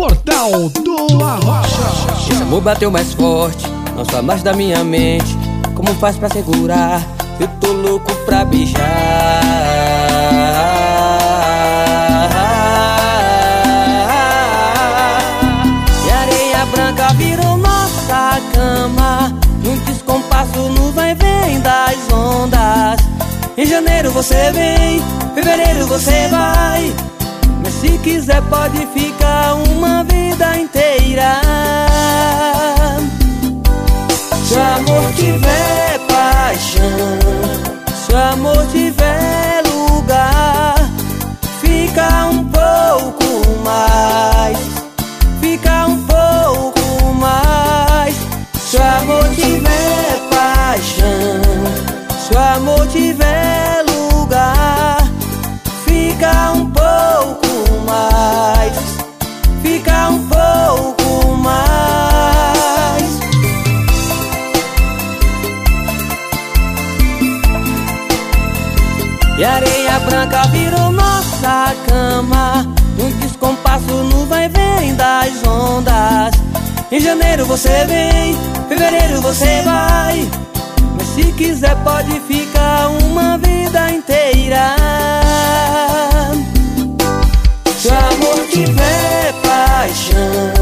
Portal do Arrocha. Esse amor bateu mais forte, não só mais da minha mente. Como faz pra segurar? Eu tô louco pra beijar. E areia branca virou nossa cama. Num descompasso no vai vem das ondas. Em janeiro você vem, fevereiro você vai. Se quiser pode ficar uma vida inteira. Se amor tiver paixão Se amor tiver E areia branca virou nossa cama. Um descompasso no vai vem das ondas. Em janeiro você vem, fevereiro você vai. Mas se quiser pode ficar uma vida inteira. Se o amor tiver paixão,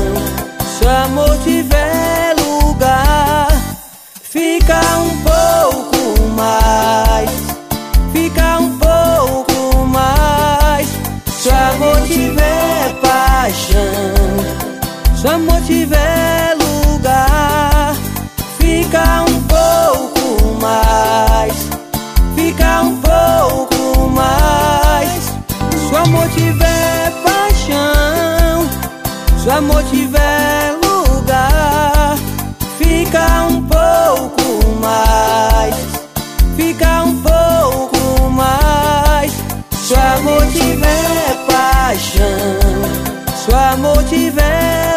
o amor tiver lugar, fica um pouco mais, fica um pouco mais. Se o amor tiver paixão, se o amor tiver lugar, fica um pouco mais, fica um pouco mais. Se o amor tiver paixão, se o amor tiver